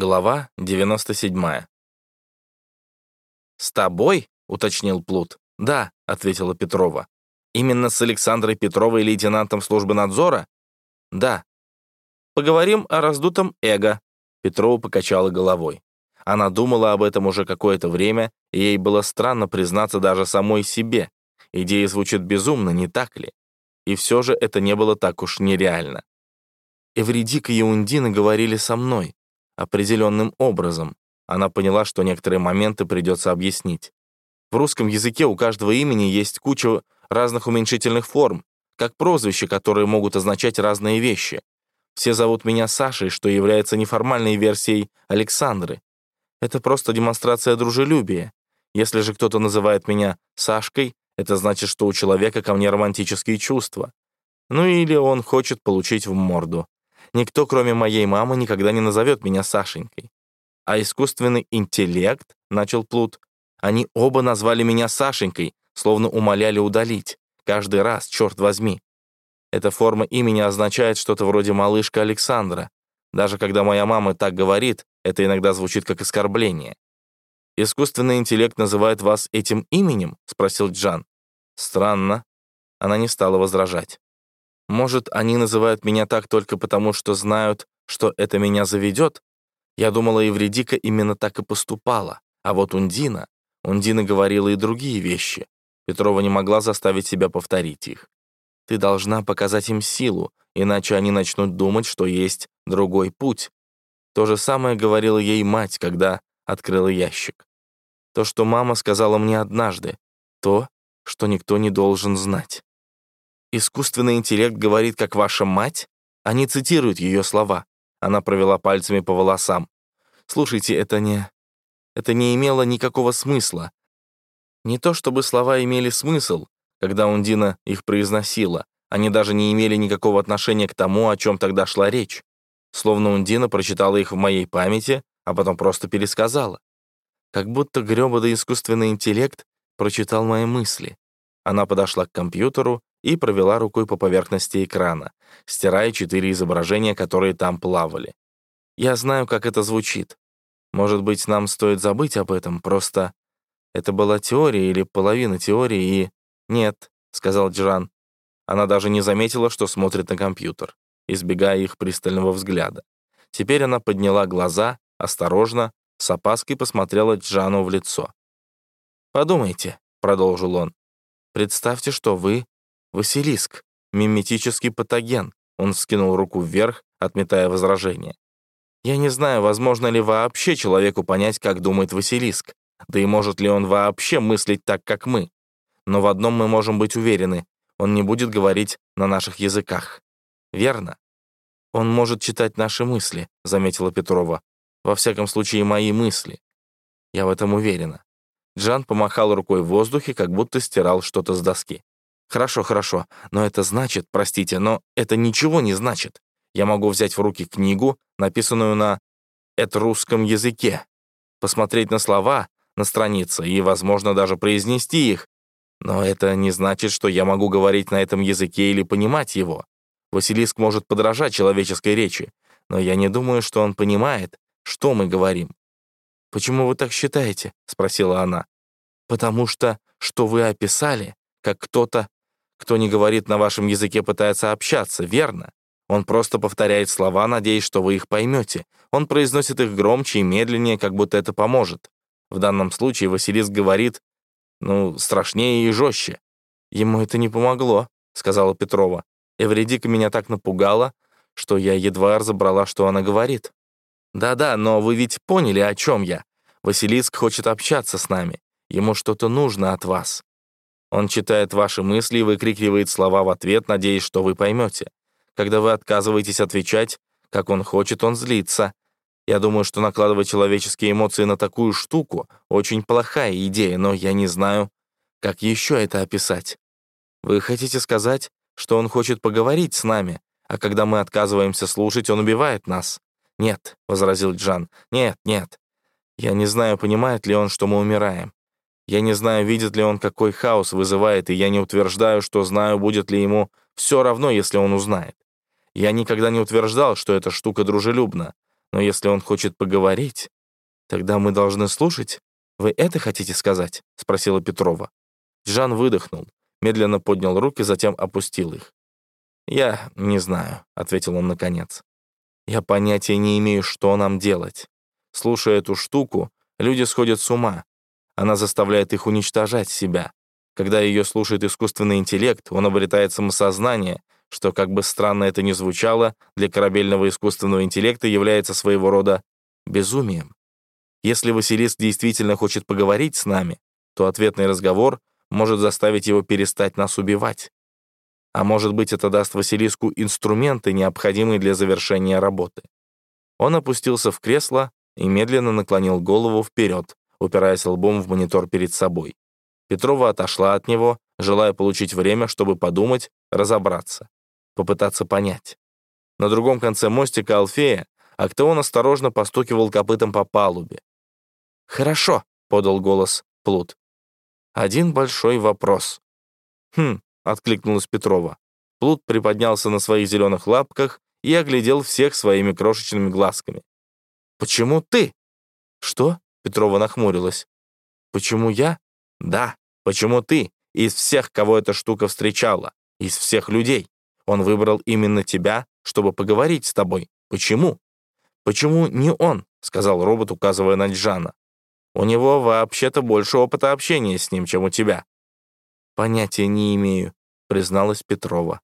Глава 97. «С тобой?» — уточнил Плут. «Да», — ответила Петрова. «Именно с Александрой Петровой, лейтенантом службы надзора?» «Да». «Поговорим о раздутом эго», — Петрова покачала головой. Она думала об этом уже какое-то время, и ей было странно признаться даже самой себе. Идея звучит безумно, не так ли? И все же это не было так уж нереально. Эвредика и Ундина говорили со мной определенным образом. Она поняла, что некоторые моменты придется объяснить. В русском языке у каждого имени есть куча разных уменьшительных форм, как прозвища, которые могут означать разные вещи. Все зовут меня Сашей, что является неформальной версией Александры. Это просто демонстрация дружелюбия. Если же кто-то называет меня Сашкой, это значит, что у человека ко мне романтические чувства. Ну или он хочет получить в морду. Никто, кроме моей мамы, никогда не назовет меня Сашенькой. А искусственный интеллект, — начал Плут, — они оба назвали меня Сашенькой, словно умоляли удалить. Каждый раз, черт возьми. Эта форма имени означает что-то вроде «малышка Александра». Даже когда моя мама так говорит, это иногда звучит как оскорбление. «Искусственный интеллект называет вас этим именем?» — спросил Джан. «Странно». Она не стала возражать. Может, они называют меня так только потому, что знают, что это меня заведет? Я думала, Евредика именно так и поступала. А вот Ундина... Ундина говорила и другие вещи. Петрова не могла заставить себя повторить их. Ты должна показать им силу, иначе они начнут думать, что есть другой путь. То же самое говорила ей мать, когда открыла ящик. То, что мама сказала мне однажды, то, что никто не должен знать. Искусственный интеллект говорит, как ваша мать? Они цитируют ее слова. Она провела пальцами по волосам. Слушайте, это не... Это не имело никакого смысла. Не то чтобы слова имели смысл, когда Ундина их произносила. Они даже не имели никакого отношения к тому, о чем тогда шла речь. Словно Ундина прочитала их в моей памяти, а потом просто пересказала. Как будто грёбаный искусственный интеллект прочитал мои мысли. Она подошла к компьютеру и провела рукой по поверхности экрана, стирая четыре изображения, которые там плавали. Я знаю, как это звучит. Может быть, нам стоит забыть об этом, просто... Это была теория или половина теории, и... «Нет», — сказал Джран. Она даже не заметила, что смотрит на компьютер, избегая их пристального взгляда. Теперь она подняла глаза, осторожно, с опаской посмотрела Джану в лицо. «Подумайте», — продолжил он, — «представьте, что вы Василиск, миметический патоген. Он скинул руку вверх, отметая возражение. Я не знаю, возможно ли вообще человеку понять, как думает Василиск, да и может ли он вообще мыслить так, как мы. Но в одном мы можем быть уверены, он не будет говорить на наших языках. Верно? Он может читать наши мысли, заметила Петрова. Во всяком случае, мои мысли. Я в этом уверена. Джан помахал рукой в воздухе, как будто стирал что-то с доски. Хорошо, хорошо, но это значит, простите, но это ничего не значит. Я могу взять в руки книгу, написанную на этрусском языке, посмотреть на слова на странице и, возможно, даже произнести их, но это не значит, что я могу говорить на этом языке или понимать его. Василиск может подражать человеческой речи, но я не думаю, что он понимает, что мы говорим. «Почему вы так считаете?» — спросила она. «Потому что, что вы описали, как кто-то кто не говорит на вашем языке, пытается общаться, верно? Он просто повторяет слова, надеясь, что вы их поймете. Он произносит их громче и медленнее, как будто это поможет. В данном случае Василиск говорит, ну, страшнее и жестче. «Ему это не помогло», — сказала Петрова. «Эвредика меня так напугала, что я едва разобрала, что она говорит». «Да-да, но вы ведь поняли, о чем я. Василиск хочет общаться с нами. Ему что-то нужно от вас. Он читает ваши мысли и выкрикивает слова в ответ, надеясь, что вы поймете. Когда вы отказываетесь отвечать, как он хочет, он злится. Я думаю, что накладывать человеческие эмоции на такую штуку — очень плохая идея, но я не знаю, как еще это описать. Вы хотите сказать, что он хочет поговорить с нами, а когда мы отказываемся слушать, он убивает нас? «Нет», — возразил Джан, — «нет, нет. Я не знаю, понимает ли он, что мы умираем. Я не знаю, видит ли он, какой хаос вызывает, и я не утверждаю, что знаю, будет ли ему все равно, если он узнает. Я никогда не утверждал, что эта штука дружелюбна, Но если он хочет поговорить, тогда мы должны слушать. Вы это хотите сказать?» — спросила Петрова. Жан выдохнул, медленно поднял руки, затем опустил их. «Я не знаю», — ответил он наконец. «Я понятия не имею, что нам делать. Слушая эту штуку, люди сходят с ума. Она заставляет их уничтожать себя. Когда ее слушает искусственный интеллект, он обретает самосознание, что, как бы странно это ни звучало, для корабельного искусственного интеллекта является своего рода безумием. Если Василиск действительно хочет поговорить с нами, то ответный разговор может заставить его перестать нас убивать. А может быть, это даст Василиску инструменты, необходимые для завершения работы. Он опустился в кресло и медленно наклонил голову вперед, упираясь лбом в монитор перед собой. Петрова отошла от него, желая получить время, чтобы подумать, разобраться, попытаться понять. На другом конце мостика Алфея Актеон осторожно постукивал копытом по палубе. «Хорошо», — подал голос Плут. «Один большой вопрос». «Хм», — откликнулась Петрова. Плут приподнялся на своих зеленых лапках и оглядел всех своими крошечными глазками. «Почему ты?» «Что?» — Петрова нахмурилась. «Почему я?» «Да, почему ты? Из всех, кого эта штука встречала, из всех людей. Он выбрал именно тебя, чтобы поговорить с тобой. Почему?» «Почему не он?» — сказал робот, указывая на Джана. У него вообще-то больше опыта общения с ним, чем у тебя». «Понятия не имею», — призналась Петрова.